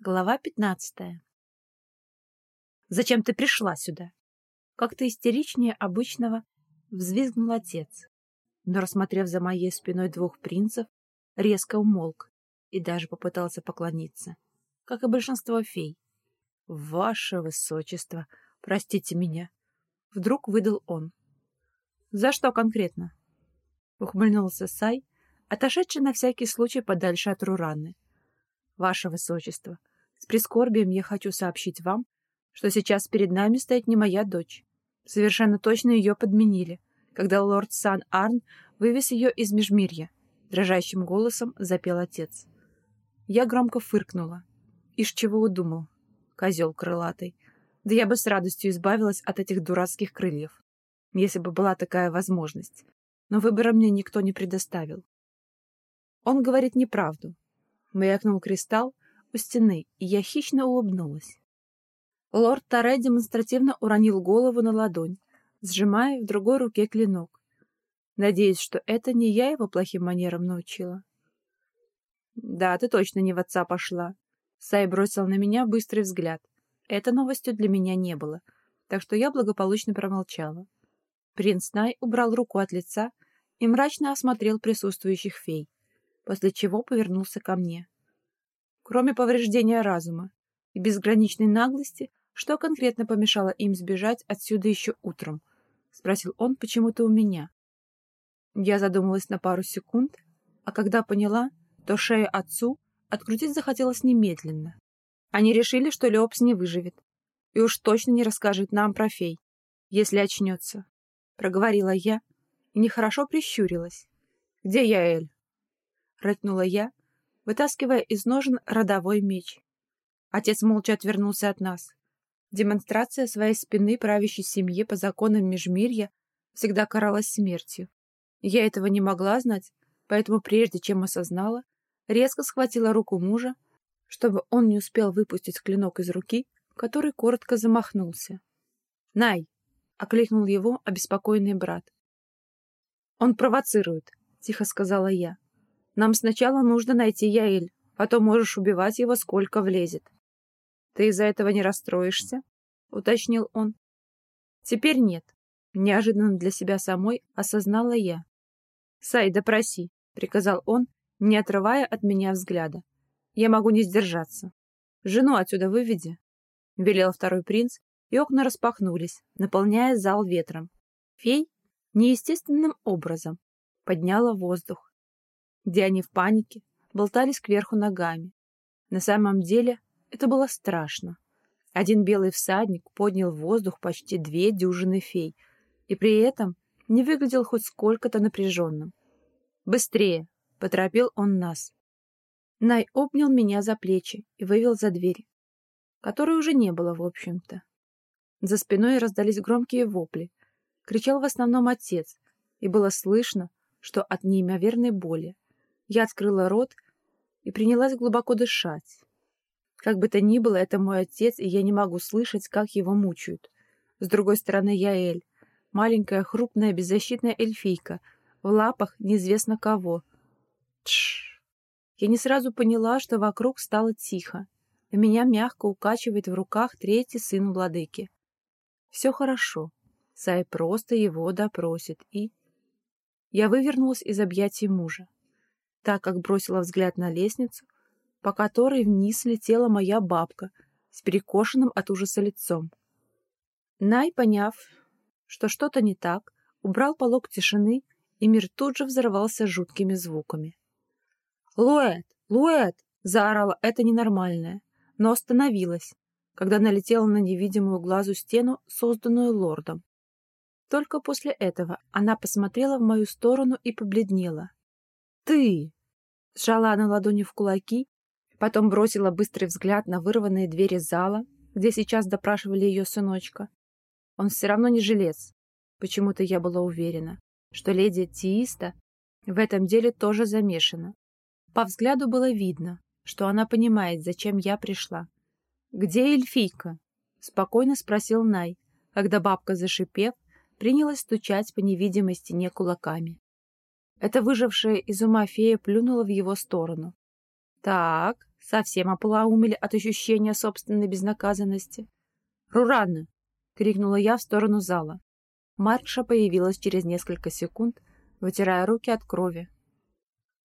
Глава пятнадцатая. «Зачем ты пришла сюда?» Как-то истеричнее обычного взвизгнул отец, но, рассмотрев за моей спиной двух принцев, резко умолк и даже попытался поклониться, как и большинство фей. «Ваше высочество, простите меня!» Вдруг выдал он. «За что конкретно?» Ухмыльнулся Сай, отошедший на всякий случай подальше от Рураны. «Ваше высочество, с прискорбием я хочу сообщить вам, что сейчас перед нами стоит не моя дочь. Совершенно точно ее подменили, когда лорд Сан-Арн вывез ее из Межмирья. Дрожащим голосом запел отец. Я громко фыркнула. Ишь чего удумал? Козел крылатый. Да я бы с радостью избавилась от этих дурацких крыльев, если бы была такая возможность. Но выбора мне никто не предоставил. Он говорит неправду. Маякнул кристалл, у стены, и я хищно улыбнулась. Лорд Таре демонстративно уронил голову на ладонь, сжимая в другой руке клинок. Надеюсь, что это не я его плохим манерам научила. «Да, ты точно не в отца пошла». Сай бросил на меня быстрый взгляд. Это новостью для меня не было, так что я благополучно промолчала. Принц Най убрал руку от лица и мрачно осмотрел присутствующих фей, после чего повернулся ко мне. Кроме повреждения разума и безграничной наглости, что конкретно помешало им сбежать отсюда еще утром? Спросил он почему-то у меня. Я задумалась на пару секунд, а когда поняла, то шею отцу открутить захотелось немедленно. Они решили, что Леопс не выживет. И уж точно не расскажет нам про фей, если очнется. Проговорила я и нехорошо прищурилась. «Где я, Эль?» Рыкнула я, вытаскивая из ножен родовой меч. Отец молча отвернулся от нас. Демонстрация своей спины правящей семье по законам Межмирья всегда каралась смертью. Я этого не могла знать, поэтому прежде чем осознала, резко схватила руку мужа, чтобы он не успел выпустить клинок из руки, который коротко замахнулся. «Най!» — окликнул его обеспокоенный брат. «Он провоцирует», — тихо сказала я. Нам сначала нужно найти Яэль, а то можешь убивать его, сколько влезет. Ты из-за этого не расстроишься? Уточнил он. Теперь нет. Неожиданно для себя самой осознала я. Сай, допроси, приказал он, не отрывая от меня взгляда. Я могу не сдержаться. Жену отсюда выведи, велел второй принц, и окна распахнулись, наполняя зал ветром. Фей неестественным образом подняла воздух где они в панике болтались кверху ногами. На самом деле это было страшно. Один белый всадник поднял в воздух почти две дюжины фей и при этом не выглядел хоть сколько-то напряженным. «Быстрее!» — поторопил он нас. Най обнял меня за плечи и вывел за дверь, которой уже не было, в общем-то. За спиной раздались громкие вопли. Кричал в основном отец, и было слышно, что от неимоверной боли. Я открыла рот и принялась глубоко дышать. Как бы то ни было, это мой отец, и я не могу слышать, как его мучают. С другой стороны, я Эль, маленькая, хрупная, беззащитная эльфийка, в лапах неизвестно кого. Тш. Я не сразу поняла, что вокруг стало тихо, и меня мягко укачивает в руках третий сын владыки. Все хорошо. Сай просто его допросит, и... Я вывернулась из объятий мужа так как бросила взгляд на лестницу, по которой вниз летела моя бабка с перекошенным от ужаса лицом. Най, поняв, что что-то не так, убрал полог тишины, и мир тут же взорвался жуткими звуками. «Луэт! Луэт!» — заорала это ненормальное, но остановилась, когда налетела на невидимую глазу стену, созданную лордом. Только после этого она посмотрела в мою сторону и побледнела. «Ты!» Сжала она ладони в кулаки, потом бросила быстрый взгляд на вырванные двери зала, где сейчас допрашивали ее сыночка. Он все равно не жилец. Почему-то я была уверена, что леди Тииста в этом деле тоже замешана. По взгляду было видно, что она понимает, зачем я пришла. «Где эльфийка?» — спокойно спросил Най, когда бабка, зашипев, принялась стучать по невидимой стене кулаками. Эта выжившая из ума фея плюнула в его сторону. «Так», — совсем ополоумели от ощущения собственной безнаказанности. «Руранна!» — крикнула я в сторону зала. Маркша появилась через несколько секунд, вытирая руки от крови.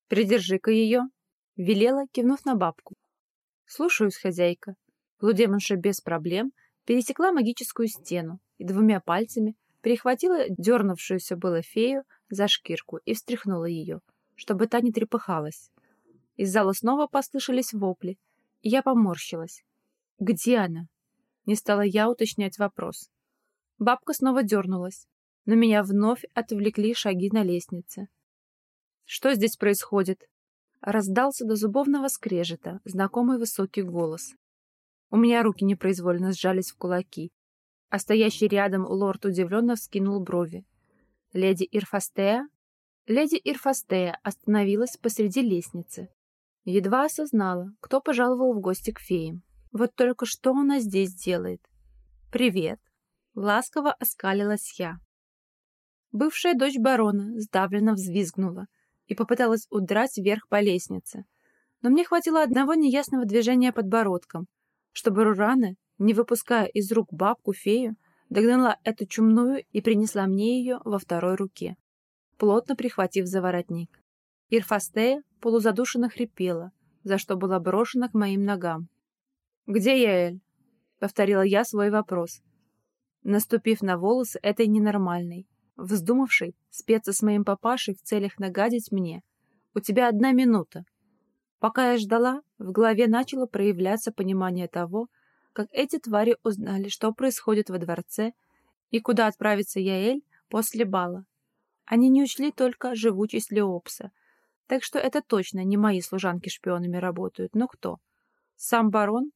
«Придержи-ка ее!» — велела, кивнув на бабку. «Слушаюсь, хозяйка». Блудемонша без проблем пересекла магическую стену и двумя пальцами перехватила дернувшуюся было фею за шкирку и встряхнула ее, чтобы та не трепыхалась. Из зала снова послышались вопли, и я поморщилась. «Где она?» Не стала я уточнять вопрос. Бабка снова дернулась, но меня вновь отвлекли шаги на лестнице. «Что здесь происходит?» Раздался до зубовного скрежета знакомый высокий голос. У меня руки непроизвольно сжались в кулаки, а стоящий рядом лорд удивленно вскинул брови. «Леди Ирфастея?» Леди Ирфастея остановилась посреди лестницы. Едва осознала, кто пожаловал в гости к феям. Вот только что она здесь делает? «Привет!» — ласково оскалилась я. Бывшая дочь барона сдавленно взвизгнула и попыталась удрать вверх по лестнице. Но мне хватило одного неясного движения подбородком, чтобы Рурана, не выпуская из рук бабку-фею, догнала эту чумную и принесла мне ее во второй руке, плотно прихватив за воротник. Ирфастея полузадушенно хрипела, за что была брошена к моим ногам. «Где Яэль?» — повторила я свой вопрос, наступив на волосы этой ненормальной, вздумавшей спеться с моим папашей в целях нагадить мне. «У тебя одна минута». Пока я ждала, в голове начало проявляться понимание того, как эти твари узнали, что происходит во дворце и куда отправится Яэль после бала. Они не учли только живучесть Леопса, так что это точно не мои служанки шпионами работают, но кто? Сам барон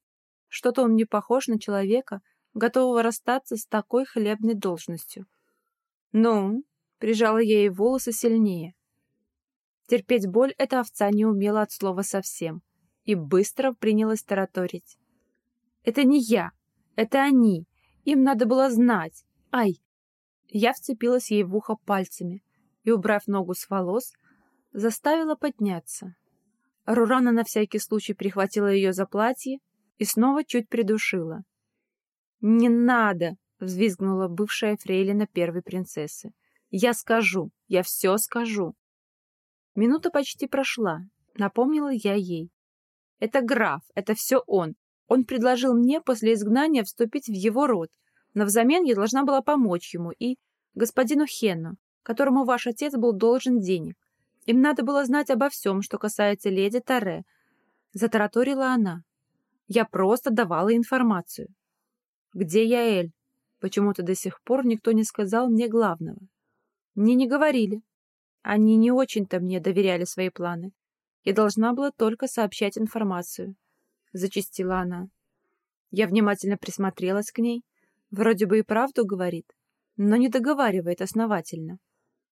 что-то он не похож на человека, готового расстаться с такой хлебной должностью. «Ну?» — прижала ей волосы сильнее. Терпеть боль эта овца не умела от слова совсем и быстро принялась тараторить. «Это не я, это они, им надо было знать. Ай!» Я вцепилась ей в ухо пальцами и, убрав ногу с волос, заставила подняться. Рурана на всякий случай прихватила ее за платье и снова чуть придушила. «Не надо!» — взвизгнула бывшая фрейлина первой принцессы. «Я скажу, я все скажу!» Минута почти прошла, напомнила я ей. «Это граф, это все он. Он предложил мне после изгнания вступить в его род, но взамен я должна была помочь ему и господину Хенну, которому ваш отец был должен денег. Им надо было знать обо всем, что касается леди Таре. Затараторила она. Я просто давала информацию. Где Яэль? Почему-то до сих пор никто не сказал мне главного. Мне не говорили. Они не очень-то мне доверяли свои планы. Я должна была только сообщать информацию. Зачистила она. Я внимательно присмотрелась к ней. Вроде бы и правду говорит, но не договаривает основательно.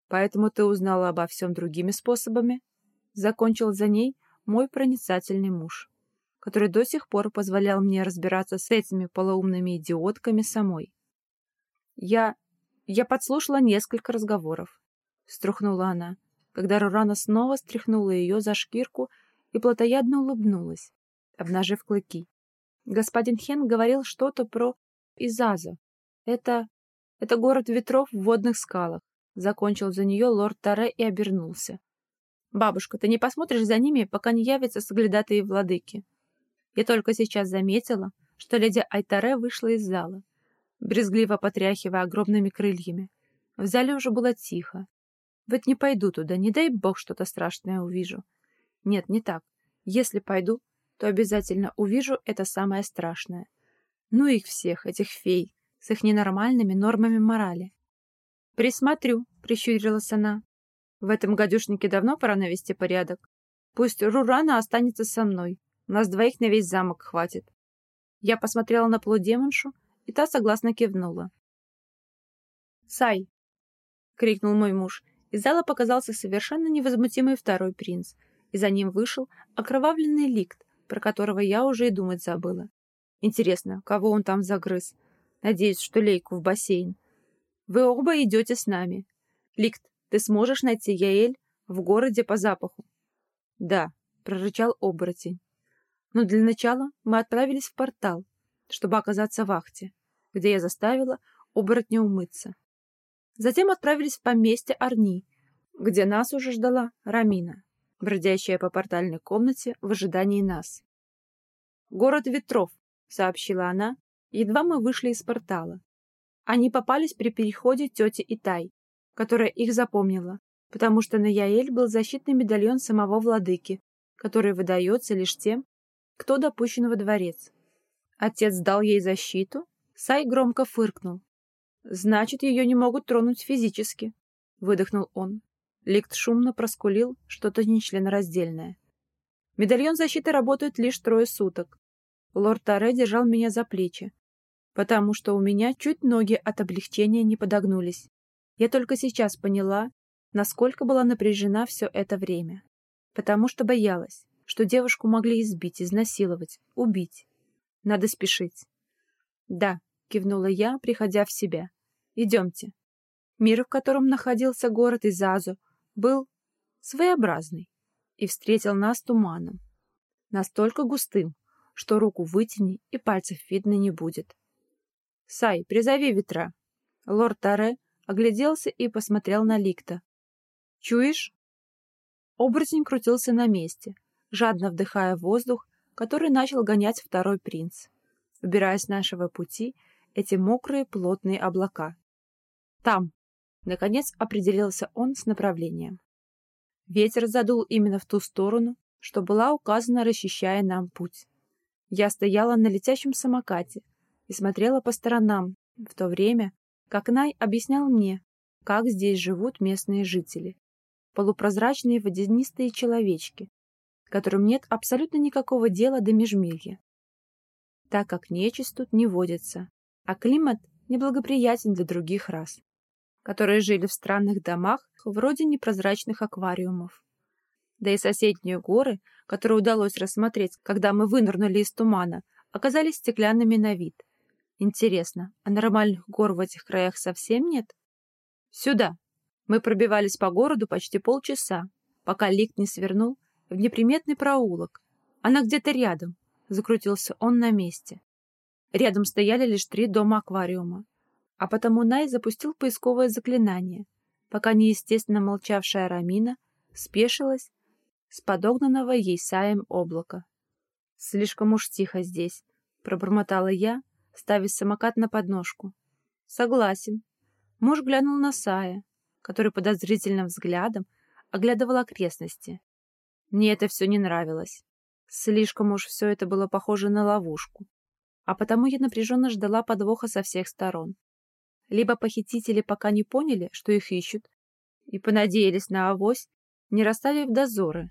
Поэтому ты узнала обо всем другими способами? Закончил за ней мой проницательный муж который до сих пор позволял мне разбираться с этими полоумными идиотками самой. Я... я подслушала несколько разговоров. Струхнула она, когда Рурана снова стряхнула ее за шкирку и плотоядно улыбнулась, обнажив клыки. Господин Хен говорил что-то про Изаза. Это... это город ветров в водных скалах. Закончил за нее лорд Таре и обернулся. «Бабушка, ты не посмотришь за ними, пока не явятся соглядатые владыки?» Я только сейчас заметила, что леди Айтаре вышла из зала, брезгливо потряхивая огромными крыльями. В зале уже было тихо. Вот не пойду туда, не дай бог что-то страшное увижу. Нет, не так. Если пойду, то обязательно увижу это самое страшное. Ну их всех, этих фей, с их ненормальными нормами морали. «Присмотрю», — прищурилась она. «В этом гадюшнике давно пора навести порядок. Пусть Рурана останется со мной, нас двоих на весь замок хватит. Я посмотрела на полудемоншу, и та согласно кивнула. «Сай!» — крикнул мой муж. Из зала показался совершенно невозмутимый второй принц, и за ним вышел окровавленный ликт, про которого я уже и думать забыла. Интересно, кого он там загрыз? Надеюсь, что лейку в бассейн. Вы оба идете с нами. Ликт, ты сможешь найти Яэль в городе по запаху? Да, прорычал оборотень. Но для начала мы отправились в портал, чтобы оказаться в вахте, где я заставила оборотня умыться. Затем отправились в поместье Арни, где нас уже ждала Рамина, бродящая по портальной комнате в ожидании нас. «Город ветров», — сообщила она, едва мы вышли из портала. Они попались при переходе тети Итай, которая их запомнила, потому что на Яэль был защитный медальон самого владыки, который выдается лишь тем, кто допущен во дворец. Отец дал ей защиту? Сай громко фыркнул. Значит, ее не могут тронуть физически, выдохнул он. Ликт шумно проскулил что-то нечленораздельное. Медальон защиты работает лишь трое суток. Лорд Таре держал меня за плечи, потому что у меня чуть ноги от облегчения не подогнулись. Я только сейчас поняла, насколько была напряжена все это время. Потому что боялась, что девушку могли избить, изнасиловать, убить. Надо спешить. «Да», — кивнула я, приходя в себя. «Идемте». Мир, в котором находился город Изазу, был своеобразный и встретил нас туманом. Настолько густым, что руку вытяни и пальцев видно не будет. «Сай, призови ветра!» Лорд Таре огляделся и посмотрел на Ликта. «Чуешь?» Оборотень крутился на месте, жадно вдыхая воздух, который начал гонять второй принц, убирая с нашего пути эти мокрые плотные облака. «Там!» — наконец определился он с направлением. Ветер задул именно в ту сторону, что была указана, расчищая нам путь. Я стояла на летящем самокате и смотрела по сторонам, в то время, как Най объяснял мне, как здесь живут местные жители. Полупрозрачные водянистые человечки, которым нет абсолютно никакого дела до межмирья. Так как нечисть тут не водится, а климат неблагоприятен для других рас, которые жили в странных домах вроде непрозрачных аквариумов. Да и соседние горы, которые удалось рассмотреть, когда мы вынырнули из тумана, оказались стеклянными на вид. Интересно, а нормальных гор в этих краях совсем нет? Сюда. Мы пробивались по городу почти полчаса, пока Лик не свернул в неприметный проулок. Она где-то рядом. Закрутился он на месте. Рядом стояли лишь три дома-аквариума. А потому Най запустил поисковое заклинание, пока неестественно молчавшая Рамина спешилась с подогнанного ей саем облака. «Слишком уж тихо здесь», — пробормотала я, ставя самокат на подножку. «Согласен». Муж глянул на Сая, который подозрительным взглядом оглядывал окрестности. Мне это все не нравилось. Слишком уж все это было похоже на ловушку. А потому я напряженно ждала подвоха со всех сторон. Либо похитители пока не поняли, что их ищут, и понадеялись на авось, не расставив дозоры,